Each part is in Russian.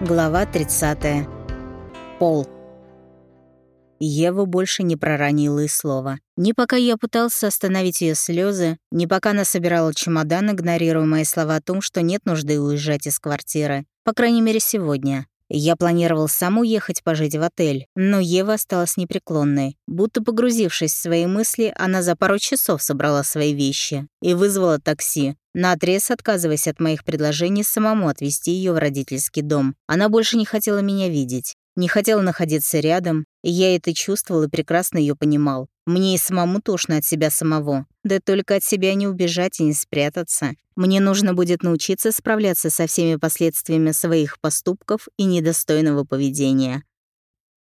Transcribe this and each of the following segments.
Глава 30. Пол. Ева больше не проронила и слова. Ни пока я пытался остановить ее слезы, ни пока она собирала чемодан, игнорируя мои слова о том, что нет нужды уезжать из квартиры. По крайней мере, сегодня. Я планировал сам уехать пожить в отель, но Ева осталась непреклонной. Будто погрузившись в свои мысли, она за пару часов собрала свои вещи и вызвала такси, наотрез отказываясь от моих предложений самому отвезти ее в родительский дом. Она больше не хотела меня видеть, не хотела находиться рядом, и я это чувствовал и прекрасно ее понимал. Мне и самому тошно от себя самого. Да только от себя не убежать и не спрятаться. Мне нужно будет научиться справляться со всеми последствиями своих поступков и недостойного поведения.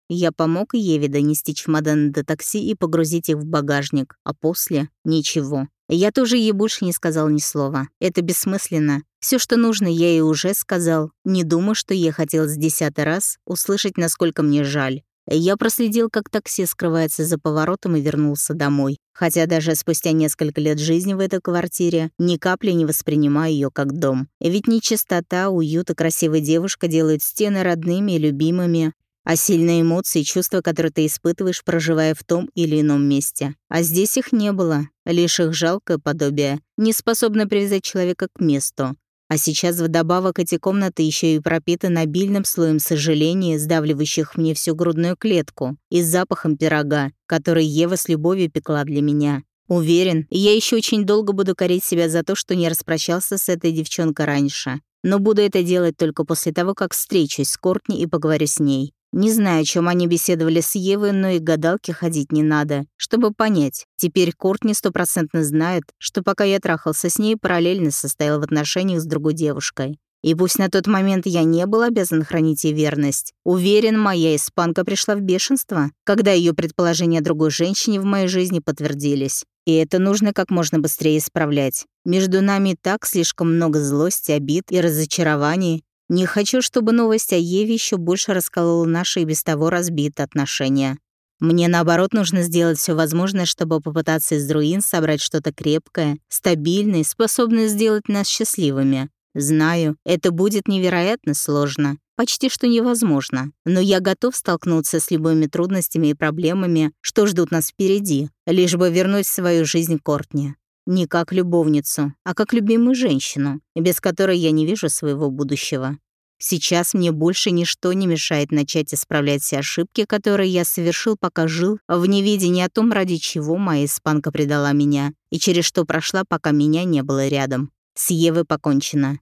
Я помог Еве донести чемоданы до такси и погрузить их в багажник, а после — ничего. Я тоже ей больше не сказал ни слова. Это бессмысленно. Все, что нужно, я ей уже сказал. Не думаю, что я хотел с десятый раз услышать, насколько мне жаль. Я проследил, как такси скрывается за поворотом и вернулся домой. Хотя даже спустя несколько лет жизни в этой квартире ни капли не воспринимаю ее как дом. Ведь не чистота, уют и красивая девушка делают стены родными и любимыми, а сильные эмоции и чувства, которые ты испытываешь, проживая в том или ином месте. А здесь их не было, лишь их жалкое подобие, не способное привязать человека к месту. А сейчас вдобавок эти комнаты еще и пропитаны обильным слоем сожаления, сдавливающих мне всю грудную клетку, и запахом пирога, который Ева с любовью пекла для меня. Уверен, я еще очень долго буду корить себя за то, что не распрощался с этой девчонкой раньше. Но буду это делать только после того, как встречусь с Кортни и поговорю с ней. Не знаю, о чем они беседовали с Евой, но и гадалки ходить не надо, чтобы понять. Теперь Кортни стопроцентно знает, что пока я трахался с ней, параллельно состоял в отношениях с другой девушкой. И пусть на тот момент я не был обязан хранить ей верность, уверен, моя испанка пришла в бешенство, когда ее предположения о другой женщине в моей жизни подтвердились. И это нужно как можно быстрее исправлять. Между нами так слишком много злости, обид и разочарований, не хочу, чтобы новость о Еве еще больше расколола наши и без того разбитые отношения. Мне, наоборот, нужно сделать все возможное, чтобы попытаться из руин собрать что-то крепкое, стабильное, способное сделать нас счастливыми. Знаю, это будет невероятно сложно, почти что невозможно, но я готов столкнуться с любыми трудностями и проблемами, что ждут нас впереди, лишь бы вернуть свою жизнь Кортни. Не как любовницу, а как любимую женщину, без которой я не вижу своего будущего. Сейчас мне больше ничто не мешает начать исправлять все ошибки, которые я совершил, пока жил, в неведении о том, ради чего моя испанка предала меня, и через что прошла, пока меня не было рядом. С Евой покончено.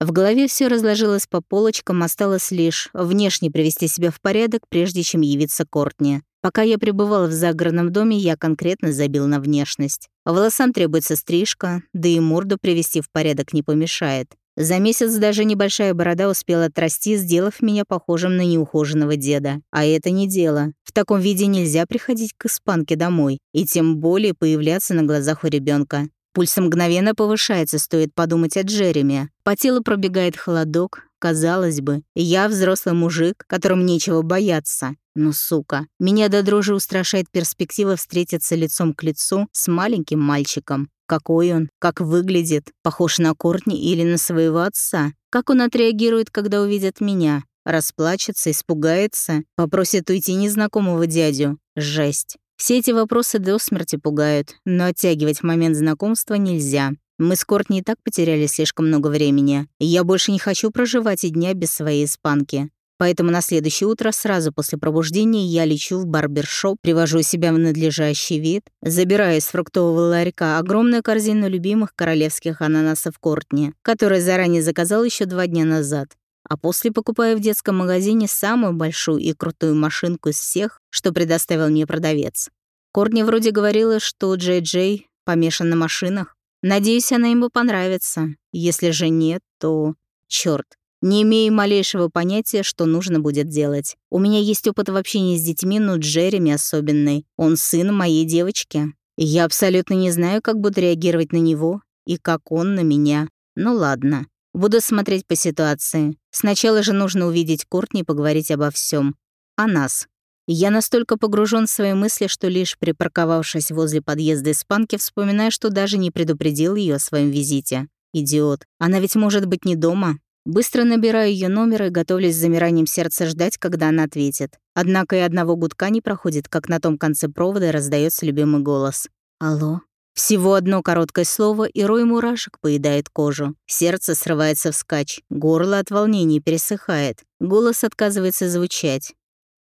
В голове все разложилось по полочкам, осталось лишь внешне привести себя в порядок, прежде чем явиться Кортни. Пока я пребывал в загородном доме, я конкретно забил на внешность. Волосам требуется стрижка, да и морду привести в порядок не помешает. За месяц даже небольшая борода успела отрасти, сделав меня похожим на неухоженного деда. А это не дело. В таком виде нельзя приходить к испанке домой, и тем более появляться на глазах у ребенка. Пульс мгновенно повышается, стоит подумать о Джереми. По телу пробегает холодок. Казалось бы, я взрослый мужик, которому нечего бояться. Но, сука, меня до дрожи устрашает перспектива встретиться лицом к лицу с маленьким мальчиком. Какой он, как выглядит, похож на Кортни или на своего отца. Как он отреагирует, когда увидит меня? Расплачется, испугается, попросит уйти незнакомого дядю. Жесть. Все эти вопросы до смерти пугают, но оттягивать момент знакомства нельзя. Мы с Кортни и так потеряли слишком много времени, и я больше не хочу проживать и дня без своей испанки. Поэтому на следующее утро, сразу после пробуждения, я лечу в барбершоп, привожу себя в надлежащий вид, забираю из фруктового ларька огромную корзину любимых королевских ананасов Кортни, которые заранее заказал еще два дня назад а после покупаю в детском магазине самую большую и крутую машинку из всех, что предоставил мне продавец. Корни вроде говорила, что Джей Джей помешан на машинах. Надеюсь, она ему понравится. Если же нет, то... Чёрт, не имею малейшего понятия, что нужно будет делать. У меня есть опыт в общении с детьми, но Джереми особенный. Он сын моей девочки. Я абсолютно не знаю, как буду реагировать на него и как он на меня. Ну ладно. Буду смотреть по ситуации. Сначала же нужно увидеть Кортни и поговорить обо всем. О нас. Я настолько погружен в свои мысли, что лишь припарковавшись возле подъезда испанки, вспоминаю, что даже не предупредил ее о своем визите. Идиот. Она ведь может быть не дома. Быстро набираю ее номер и готовлюсь с замиранием сердца ждать, когда она ответит. Однако и одного гудка не проходит, как на том конце провода раздается любимый голос. «Алло?» Всего одно короткое слово, и рой мурашек поедает кожу. Сердце срывается вскачь, горло от волнения пересыхает. Голос отказывается звучать.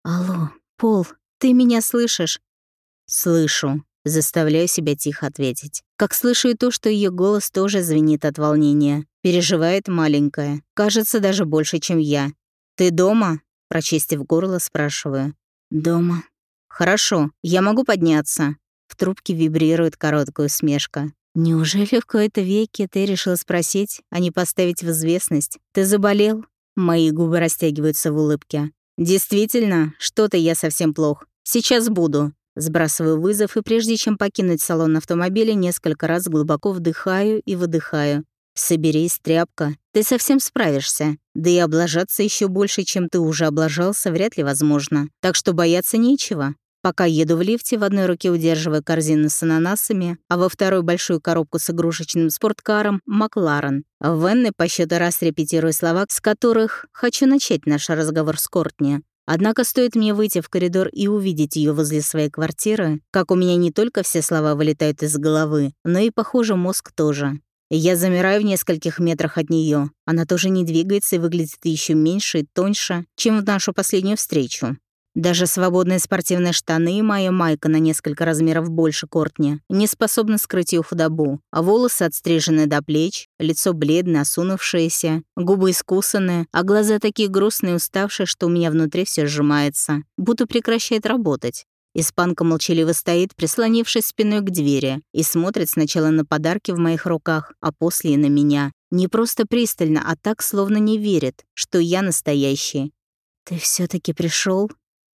«Алло, Пол, ты меня слышишь?» «Слышу», заставляю себя тихо ответить. Как слышу и то, что ее голос тоже звенит от волнения. Переживает маленькая. Кажется, даже больше, чем я. «Ты дома?» Прочистив горло, спрашиваю. «Дома». «Хорошо, я могу подняться?» В трубке вибрирует короткая усмешка. «Неужели в кои-то веке ты решил спросить, а не поставить в известность? Ты заболел?» Мои губы растягиваются в улыбке. «Действительно, что-то я совсем плох. Сейчас буду». Сбрасываю вызов и прежде чем покинуть салон автомобиля, несколько раз глубоко вдыхаю и выдыхаю. «Соберись, тряпка, ты совсем справишься. Да и облажаться еще больше, чем ты уже облажался, вряд ли возможно. Так что бояться нечего. Пока еду в лифте, в одной руке удерживая корзину с ананасами, а во второй большую коробку с игрушечным спорткаром «Макларен». В ванной по счету раз репетирую слова, с которых «хочу начать наш разговор с Кортни». Однако стоит мне выйти в коридор и увидеть ее возле своей квартиры, как у меня не только все слова вылетают из головы, но и, похоже, мозг тоже. Я замираю в нескольких метрах от нее. Она тоже не двигается и выглядит еще меньше и тоньше, чем в нашу последнюю встречу. Даже свободные спортивные штаны и моя майка на несколько размеров больше Кортни не способны скрыть ее худобу, а волосы отстрижены до плеч, лицо бледное, осунувшееся, губы искусанные, а глаза такие грустные и уставшие, что у меня внутри все сжимается, будто прекращает работать. Испанка молчаливо стоит, прислонившись спиной к двери, и смотрит сначала на подарки в моих руках, а после и на меня. Не просто пристально, а так, словно не верит, что я настоящий. «Ты все таки пришел?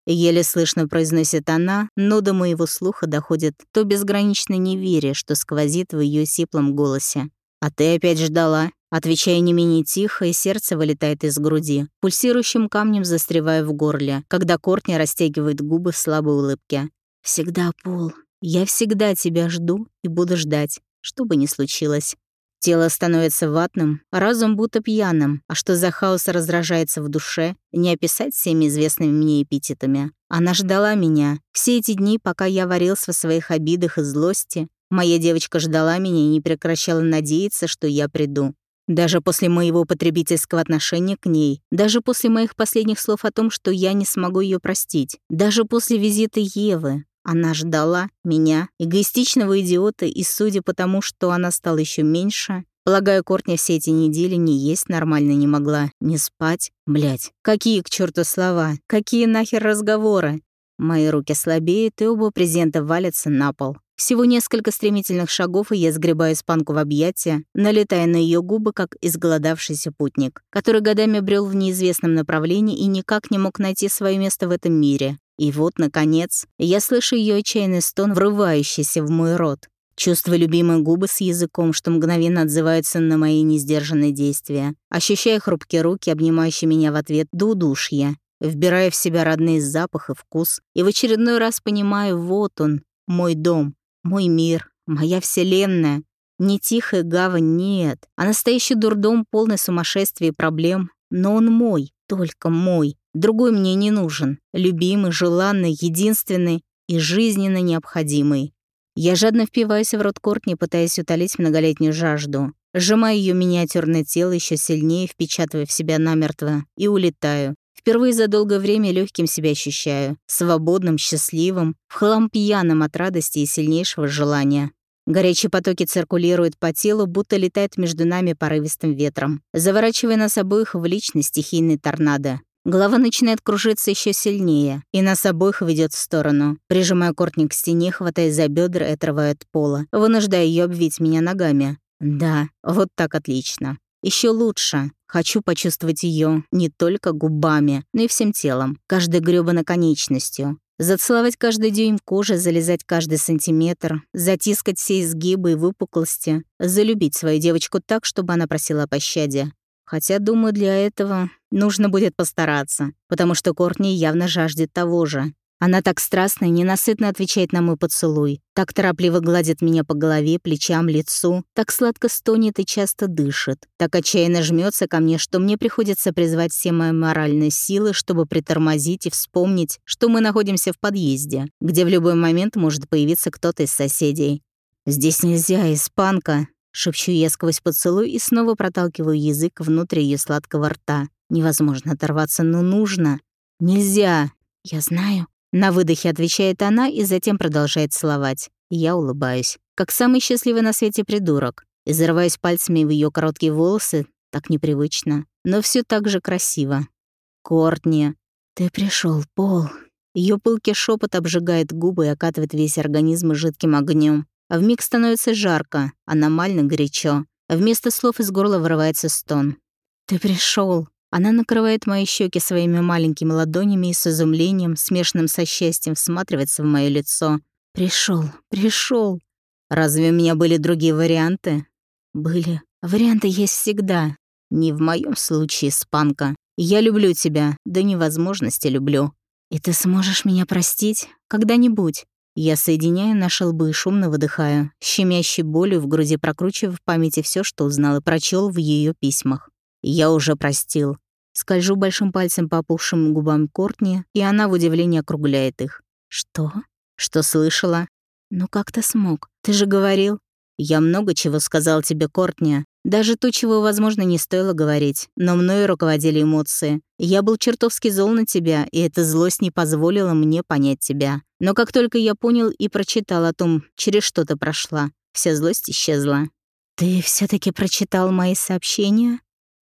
Еле слышно произносит она, но до моего слуха доходит то безграничное неверие, что сквозит в ее сиплом голосе. «А ты опять ждала?» Отвечая не менее тихо, и сердце вылетает из груди, пульсирующим камнем застревая в горле, когда Кортни растягивает губы в слабой улыбке. «Всегда, Пол, я всегда тебя жду и буду ждать, что бы ни случилось». Тело становится ватным, разум будто пьяным, а что за хаос раздражается в душе, не описать всеми известными мне эпитетами. Она ждала меня. Все эти дни, пока я варился в своих обидах и злости, моя девочка ждала меня и не прекращала надеяться, что я приду. Даже после моего потребительского отношения к ней, даже после моих последних слов о том, что я не смогу ее простить, даже после визита Евы, она ждала меня, эгоистичного идиота, и судя по тому, что она стала еще меньше, полагаю, Кортня все эти недели не есть нормально не могла, не спать. Блять, какие к черту слова, какие нахер разговоры. Мои руки слабеют, и оба презента валятся на пол. Всего несколько стремительных шагов, и я сгребаю испанку в объятия, налетая на ее губы, как изголодавшийся путник, который годами брел в неизвестном направлении и никак не мог найти свое место в этом мире. И вот, наконец, я слышу ее отчаянный стон, врывающийся в мой рот. Чувствую любимые губы с языком, что мгновенно отзываются на мои несдержанные действия. Ощущаю хрупкие руки, обнимающие меня в ответ до удушья. Вбираю в себя родные запах и вкус. И в очередной раз понимаю, вот он, мой дом, мой мир, моя вселенная. Не тихая гавань, нет, а настоящий дурдом, полный сумасшествия и проблем. Но он мой, только мой. Другой мне не нужен. Любимый, желанный, единственный и жизненно необходимый. Я жадно впиваюсь в рот Кортни, пытаясь утолить многолетнюю жажду. Сжимаю ее миниатюрное тело еще сильнее, впечатывая в себя намертво, и улетаю. Впервые за долгое время легким себя ощущаю. Свободным, счастливым, в хлам пьяным от радости и сильнейшего желания. Горячие потоки циркулируют по телу, будто летают между нами порывистым ветром, заворачивая нас обоих в личный стихийный торнадо. Голова начинает кружиться еще сильнее, и нас обоих ведет в сторону. Прижимая Кортни к стене, хватая за бедра и отрывая от пола, вынуждая ее обвить меня ногами. Да, вот так отлично. Еще лучше. Хочу почувствовать ее не только губами, но и всем телом, каждой грёбаной конечностью. Зацеловать каждый дюйм кожи, залезать каждый сантиметр, затискать все изгибы и выпуклости, залюбить свою девочку так, чтобы она просила о пощаде. Хотя, думаю, для этого нужно будет постараться, потому что Кортни явно жаждет того же. Она так страстно и ненасытно отвечает на мой поцелуй, так торопливо гладит меня по голове, плечам, лицу, так сладко стонет и часто дышит, так отчаянно жмется ко мне, что мне приходится призвать все мои моральные силы, чтобы притормозить и вспомнить, что мы находимся в подъезде, где в любой момент может появиться кто-то из соседей. «Здесь нельзя, испанка!» — шепчу я сквозь поцелуй и снова проталкиваю язык внутрь ее сладкого рта. Невозможно оторваться, но нужно. «Нельзя!» «Я знаю», на выдохе отвечает она и затем продолжает целовать. Я улыбаюсь, как самый счастливый на свете придурок, и зарываюсь пальцами в ее короткие волосы, так непривычно, но все так же красиво. Кортни, ты пришел, Пол. Ее пылкий шепот обжигает губы и окатывает весь организм жидким огнем. А вмиг становится жарко, аномально горячо. Вместо слов из горла вырывается стон. «Ты пришел. Она накрывает мои щеки своими маленькими ладонями и с изумлением, смешанным со счастьем, всматривается в мое лицо. Пришел, пришел. Разве у меня были другие варианты? Были. Варианты есть всегда. Не в моем случае, Спанка. Я люблю тебя, до невозможности люблю. И ты сможешь меня простить когда-нибудь. Я соединяю наши лбы шумно выдыхаю, щемящей болью в груди прокручивая в памяти все, что узнал и прочел в ее письмах. Я уже простил. Скольжу большим пальцем по опухшим губам Кортни, и она в удивлении округляет их. «Что? Что слышала?» «Ну как ты смог? Ты же говорил...» «Я много чего сказал тебе, Кортни. Даже то, чего, возможно, не стоило говорить. Но мною руководили эмоции. Я был чертовски зол на тебя, и эта злость не позволила мне понять тебя. Но как только я понял и прочитал о том, через что ты прошла, вся злость исчезла». «Ты все таки прочитал мои сообщения?»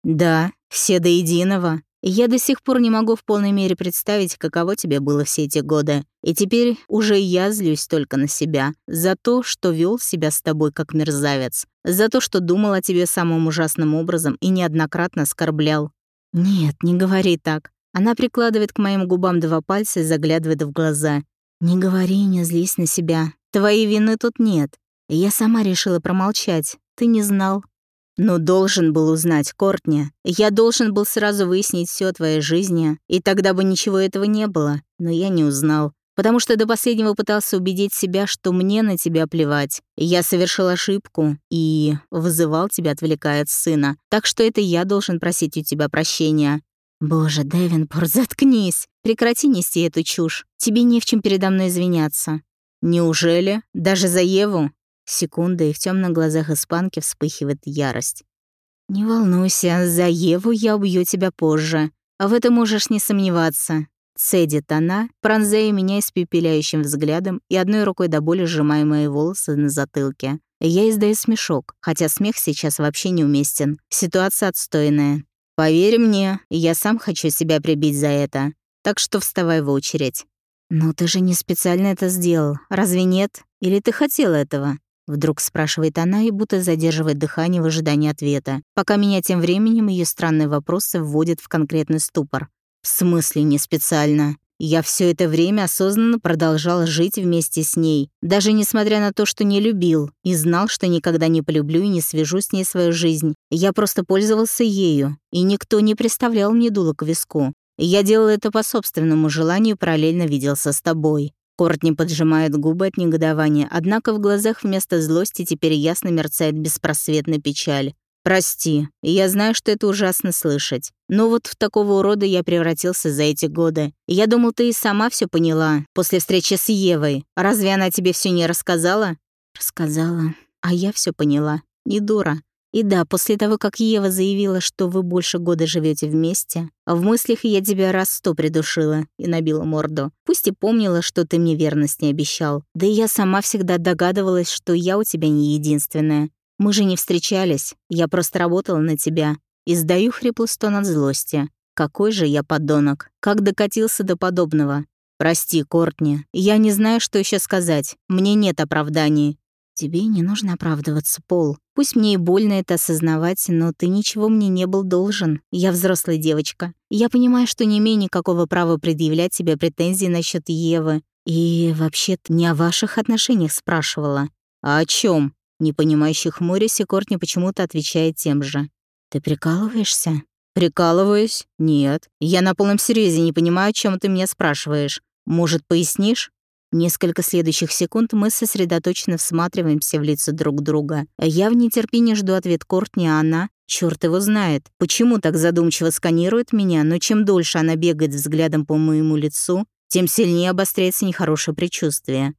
«Да, все до единого. Я до сих пор не могу в полной мере представить, каково тебе было все эти годы. И теперь уже я злюсь только на себя. За то, что вел себя с тобой как мерзавец. За то, что думал о тебе самым ужасным образом и неоднократно оскорблял. Нет, не говори так. Она прикладывает к моим губам два пальца и заглядывает в глаза. «Не говори, не злись на себя. Твоей вины тут нет. Я сама решила промолчать. Ты не знал, но должен был узнать, Кортни. Я должен был сразу выяснить все о твоей жизни, и тогда бы ничего этого не было. Но я не узнал. Потому что до последнего пытался убедить себя, что мне на тебя плевать. Я совершил ошибку и вызывал тебя, отвлекая от сына. Так что это я должен просить у тебя прощения. Боже, Девинпорт, заткнись. Прекрати нести эту чушь. Тебе не в чем передо мной извиняться. Неужели? Даже за Еву? Секунда, и в темных глазах испанки вспыхивает ярость. «Не волнуйся, за Еву я убью тебя позже. А в этом можешь не сомневаться». Цедит она, пронзая меня испепеляющим взглядом и одной рукой до боли сжимая мои волосы на затылке. Я издаю смешок, хотя смех сейчас вообще неуместен. Ситуация отстойная. «Поверь мне, я сам хочу себя прибить за это. Так что вставай в очередь». «Но ты же не специально это сделал, разве нет? Или ты хотел этого?» Вдруг спрашивает она и будто задерживает дыхание в ожидании ответа, пока меня тем временем ее странные вопросы вводят в конкретный ступор. В смысле не специально? Я все это время осознанно продолжал жить вместе с ней, даже несмотря на то, что не любил, и знал, что никогда не полюблю и не свяжу с ней свою жизнь. Я просто пользовался ею, и никто не представлял мне дуло к виску. Я делал это по собственному желанию, параллельно виделся с тобой. Кортни поджимает губы от негодования, однако в глазах вместо злости теперь ясно мерцает беспросветная печаль. «Прости, я знаю, что это ужасно слышать. Но вот в такого урода я превратился за эти годы. Я думал, ты и сама все поняла после встречи с Евой. Разве она тебе все не рассказала?» «Рассказала. А я все поняла. Не дура. И да, после того, как Ева заявила, что вы больше года живете вместе, в мыслях я тебя раз сто придушила и набила морду. Пусть и помнила, что ты мне верность не обещал. Да и я сама всегда догадывалась, что я у тебя не единственная. Мы же не встречались, я просто работала на тебя. И сдаю хриплый стон от злости. Какой же я подонок. Как докатился до подобного. Прости, Кортни, я не знаю, что еще сказать. Мне нет оправданий. Тебе не нужно оправдываться, Пол. Пусть мне и больно это осознавать, но ты ничего мне не был должен. Я взрослая девочка. Я понимаю, что не имею никакого права предъявлять тебе претензии насчет Евы. И вообще-то не о ваших отношениях спрашивала. А о чем? Непонимающий хмурясь, и Кортни почему-то отвечает тем же. Ты прикалываешься? Прикалываюсь? Нет. Я на полном серьезе не понимаю, о чем ты меня спрашиваешь. Может, пояснишь?» Несколько следующих секунд мы сосредоточенно всматриваемся в лица друг друга. Я в нетерпении жду ответ Кортни, а она, черт его знает, почему так задумчиво сканирует меня, но чем дольше она бегает взглядом по моему лицу, тем сильнее обостряется нехорошее предчувствие.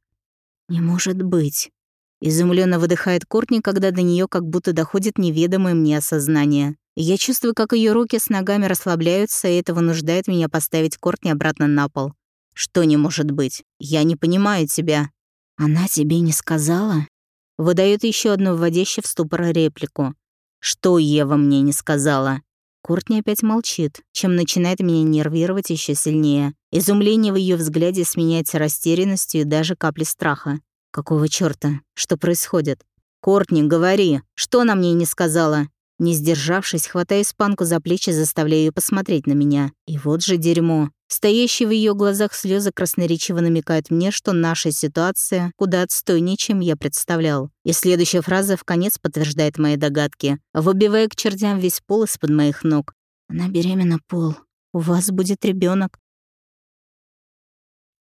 «Не может быть». Изумленно выдыхает Кортни, когда до нее как будто доходит неведомое мне осознание. Я чувствую, как ее руки с ногами расслабляются, и это вынуждает меня поставить Кортни обратно на пол. «Что не может быть? Я не понимаю тебя». «Она тебе не сказала?» Выдает еще одну вводящую в ступор реплику. «Что Ева мне не сказала?» Кортни опять молчит, чем начинает меня нервировать еще сильнее. Изумление в ее взгляде сменяется растерянностью и даже каплей страха. Какого чёрта? Что происходит? «Кортни, говори! Что она мне не сказала?» Не сдержавшись, хватаю испанку за плечи, заставляя ее посмотреть на меня. И вот же дерьмо. Стоящие в ее глазах слезы красноречиво намекают мне, что наша ситуация куда отстойнее, чем я представлял. И следующая фраза в конец подтверждает мои догадки, выбивая к чертям весь пол из-под моих ног. «Она беременна, Пол. У вас будет ребенок.